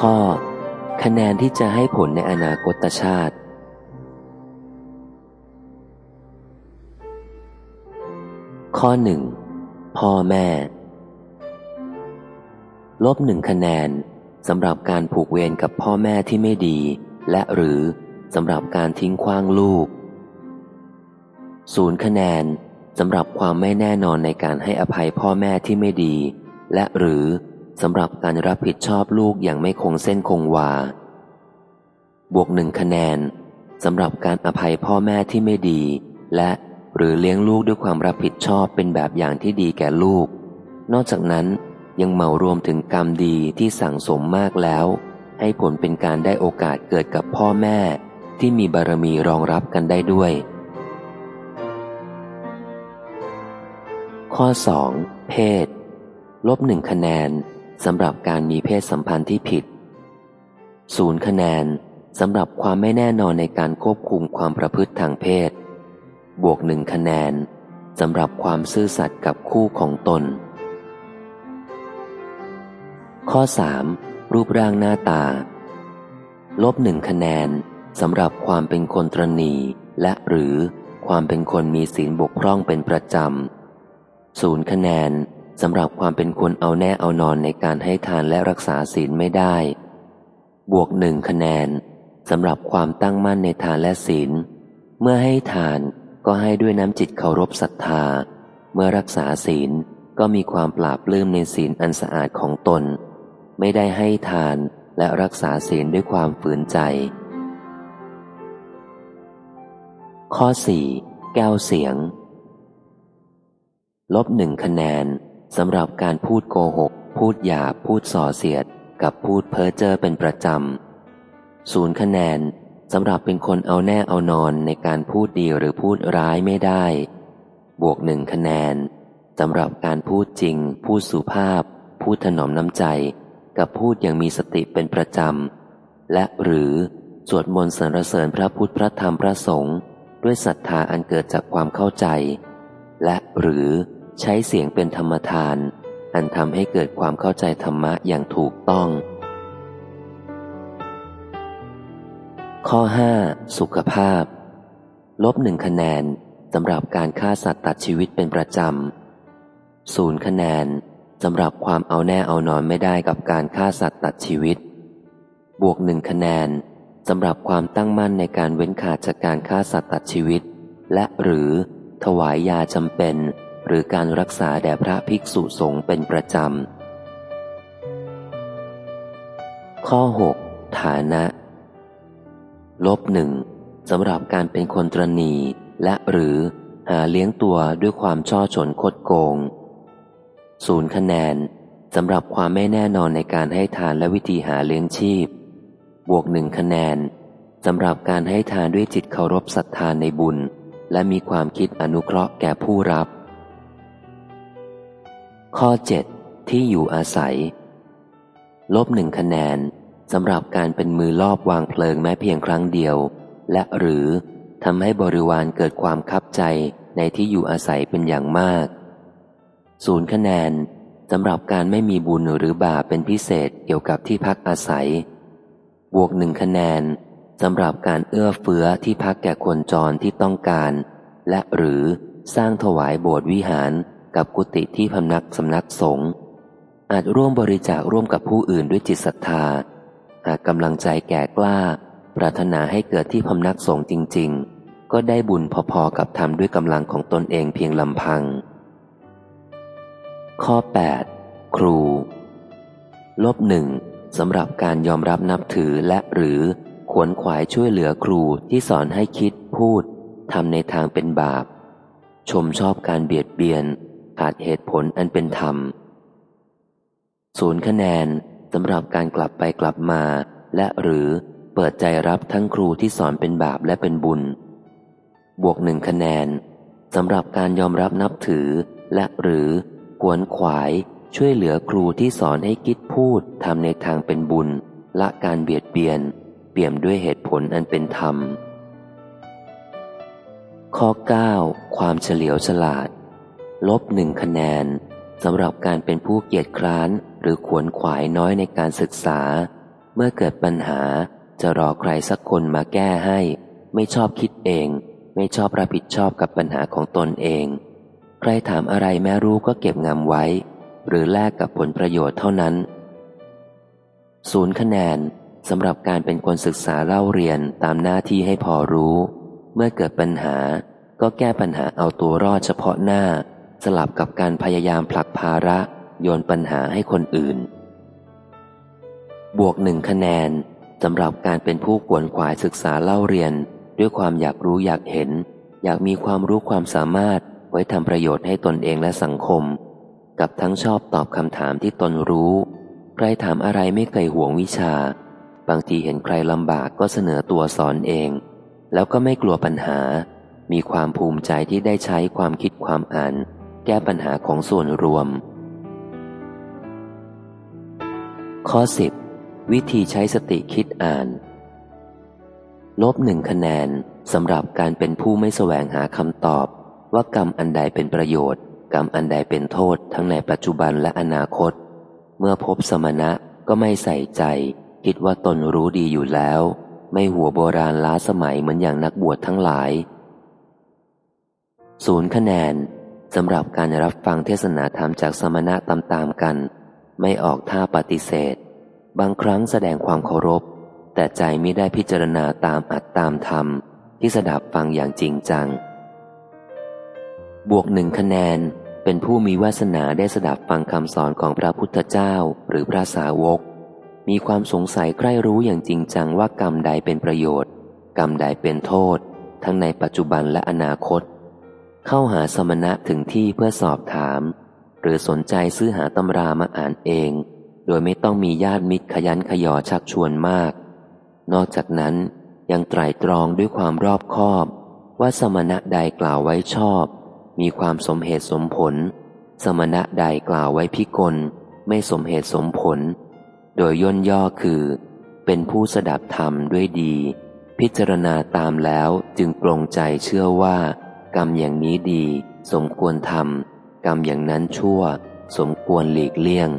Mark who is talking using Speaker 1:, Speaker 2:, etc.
Speaker 1: ข้อ คะแนนที่จะให้ผลในอนาคตชาติ ข้อหนึ่งพ่อแม่ ลบหนึ่งคะแนนสำหรับการผูกเวรกับพ่อแม่ที่ไม่ดี และหรือสำหรับการทิ้งขว้างลูกศูนย์คะแนนสำหรับความไม่แน่นอนในการให้อภัยพ่อแม่ที่ไม่ดี และหรือ สำหรับการรับผิดชอบลูกอย่างไม่คงเส้นคงวา บวกหนึ่งคะแนนสำหรับการอภัยพ่อแม่ที่ไม่ดี และหรือเลี้ยงลูกด้วยความรับผิดชอบเป็นแบบอย่างที่ดีแก่ลูก นอกจากนั้นยังเหมารวมถึงกรรมดีที่สั่งสมมากแล้ว ให้ผลเป็นการได้โอกาสเกิดกับพ่อแม่ ที่มีบารมีรองรับกันได้ด้วย ข้อ 2. เพศ ลบหนึ่งคะแนน สำหรับการมีเพศสัมพันธ์ที่ผิดศูนย์คะแนนสำหรับความไม่แน่นอนในการควบคุมความประพฤติทางเพศ บวกหนึ่งคะแนนสำหรับความซื่อสัตย์กับคู่ของตน ข้อ 3. รูปร่างหน้าตา ลบหนึ่งคะแนนสำหรับความเป็นคนตรณีและหรือความเป็นคนมีศีลบกพร่องเป็นประจำศูนย์คะแนน สำหรับความเป็นคนเอาแน่เอานอนในการให้ทานและรักษาศีลไม่ได้ บวกหนึ่งคะแนนสำหรับความตั้งมั่นในทานและศีล เมื่อให้ทานก็ให้ด้วยน้ำจิตเคารพศรัทธา เมื่อรักษาศีลก็มีความปราบปลื้มในศีลอันสะอาดของตน ไม่ได้ให้ทานและรักษาศีลด้วยความฝืนใจ ข้อ 4. แก้วเสียง ลบหนึ่งคะแนน สำหรับการพูดโกหก พูดหยาบพูดส่อเสียด กับพูดเพ้อเจ้อเป็นประจำศูนย์คะแนนสำหรับเป็นคนเอาแน่เอานอนในการพูดดีหรือพูดร้ายไม่ได้ บวกหนึ่งคะแนนสำหรับการพูดจริง พูดสุภาพ พูดถนอมน้ำใจ กับพูดอย่างมีสติเป็นประจำ และหรือสวดมนต์สรรเสริญพระพุทธพระธรรมพระสงฆ์ด้วยศรัทธาอันเกิดจากความเข้าใจ และหรือ ใช้เสียงเป็นธรรมทาน อันทำให้เกิดความเข้าใจธรรมะอย่างถูกต้อง ข้อ 5. สุขภาพ ลบหนึ่งคะแนนสำหรับการฆ่าสัตว์ตัดชีวิตเป็นประจำศูนย์คะแนนสำหรับความเอาแน่เอานอนไม่ได้กับการฆ่าสัตว์ตัดชีวิต บวกหนึ่งคะแนนสำหรับความตั้งมั่นในการเว้นขาดจากการฆ่าสัตว์ตัดชีวิต และหรือถวายยาจำเป็น หรือการรักษาแด่พระภิกษุสงฆ์เป็นประจำ ข้อ 6. ฐานะ ลบหนึ่งสำหรับการเป็นคนตรณีและหรือหาเลี้ยงตัวด้วยความช่อฉนคดโกง ศูนย์คะแนนสำหรับความไม่แน่นอนในการให้ทานและวิธีหาเลี้ยงชีพ บวกหนึ่งคะแนนสำหรับการให้ทานด้วยจิตเคารพศรัทธานในบุญ และมีความคิดอนุเคราะห์แก่ผู้รับ ข้อ 7. ที่อยู่อาศัย ลบหนึ่งคะแนนสำหรับการเป็นมือลอบวางเพลิงแม้เพียงครั้งเดียว และหรือทำให้บริวารเกิดความคับใจในที่อยู่อาศัยเป็นอย่างมากศูนย์คะแนนสำหรับการไม่มีบุญหรือบาปเป็นพิเศษเกี่ยวกับที่พักอาศัย บวกหนึ่งคะแนนสำหรับการเอื้อเฟื้อที่พักแก่คนจรที่ต้องการ และหรือสร้างถวายโบสถ์วิหาร กับกุฏิที่พำนักสำนักสงฆ์อาจร่วมบริจาคร่วมกับผู้อื่นด้วยจิตศรัทธา หากกำลังใจแก่กล้า ปรารถนาให้เกิดที่พำนักสงฆ์จริง ๆ ก็ได้บุญพอๆกับทำด้วยกำลังของตนเองเพียงลำพัง ข้อ 8 ครู ลบหนึ่งสำหรับการยอมรับนับถือและหรือขวนขวายช่วยเหลือครูที่สอนให้คิดพูดทำในทางเป็นบาป ชมชอบการเบียดเบียน ขาดเหตุผลอันเป็นธรรมศูนย์คะแนนสำหรับการกลับไปกลับมา และหรือเปิดใจรับทั้งครูที่สอนเป็นบาปและเป็นบุญ บวกหนึ่งคะแนนสำหรับการยอมรับนับถือ และหรือกวนขวายช่วยเหลือครูที่สอนให้คิดพูดทำในทางเป็นบุญ ละการเบียดเบียน เปี่ยมด้วยเหตุผลอันเป็นธรรม ข้อ 9 ความเฉลียวฉลาด ลบหนึ่งคะแนนสำหรับการเป็นผู้เกียจคร้านหรือขวนขวายน้อยในการศึกษา เมื่อเกิดปัญหาจะรอใครสักคนมาแก้ให้ ไม่ชอบคิดเอง ไม่ชอบรับผิดชอบกับปัญหาของตนเอง ใครถามอะไรแม่รู้ก็เก็บงำไว้ หรือแลกกับผลประโยชน์เท่านั้นศูนย์คะแนนสำหรับการเป็นคนศึกษาเล่าเรียนตามหน้าที่ให้พอรู้ เมื่อเกิดปัญหาก็แก้ปัญหาเอาตัวรอดเฉพาะหน้า สลับกับการพยายามผลักภาระโยนปัญหาให้คนอื่น บวกหนึ่งคะแนนสำหรับการเป็นผู้กวนขวายศึกษาเล่าเรียน ด้วยความอยากรู้อยากเห็น อยากมีความรู้ความสามารถไว้ทำประโยชน์ให้ตนเองและสังคม กับทั้งชอบตอบคำถามที่ตนรู้ ใครถามอะไรไม่เคยห่วงวิชา บางทีเห็นใครลำบากก็เสนอตัวสอนเอง แล้วก็ไม่กลัวปัญหา มีความภูมิใจที่ได้ใช้ความคิดความอ่าน แก้ปัญหาของส่วนรวม ข้อ 10 วิธีใช้สติคิดอ่าน ลบหนึ่งคะแนนสำหรับการเป็นผู้ไม่แสวงหาคำตอบ ว่ากรรมอันใดเป็นประโยชน์ กรรมอันใดเป็นโทษทั้งในปัจจุบันและอนาคต เมื่อพบสมณะก็ไม่ใส่ใจ คิดว่าตนรู้ดีอยู่แล้ว ไม่หัวโบราณล้าสมัยเหมือนอย่างนักบวชทั้งหลายศูนย์คะแนน สำหรับการรับฟังเทศนาธรรมจากสมณะตามๆกัน ไม่ออกท่าปฏิเสธ บางครั้งแสดงความเคารพ แต่ใจไม่ได้พิจารณาตามอัดตามธรรม ที่สดับฟังอย่างจริงจัง บวกหนึ่งคะแนนเป็นผู้มีวาสนาได้สดับฟังคำสอนของพระพุทธเจ้าหรือพระสาวก มีความสงสัยใคร่รู้อย่างจริงจังว่ากรรมใดเป็นประโยชน์ กรรมใดเป็นโทษ ทั้งในปัจจุบันและอนาคต เข้าหาสมณะถึงที่เพื่อสอบถาม หรือสนใจซื้อหาตำรามาอ่านเอง โดยไม่ต้องมีญาติมิตรขยันขยอชักชวนมาก นอกจากนั้นยังไตรตรองด้วยความรอบคอบ ว่าสมณะใดกล่าวไว้ชอบ มีความสมเหตุสมผล สมณะใดกล่าวไว้พิกล ไม่สมเหตุสมผล โดยย่นย่อคือ เป็นผู้สดับธรรมด้วยดี พิจารณาตามแล้วจึงปรงใจเชื่อว่า กรรมอย่างนี้ดี สมควรทำกรรมอย่างนั้นชั่ว สมควรหลีกเลี่ยง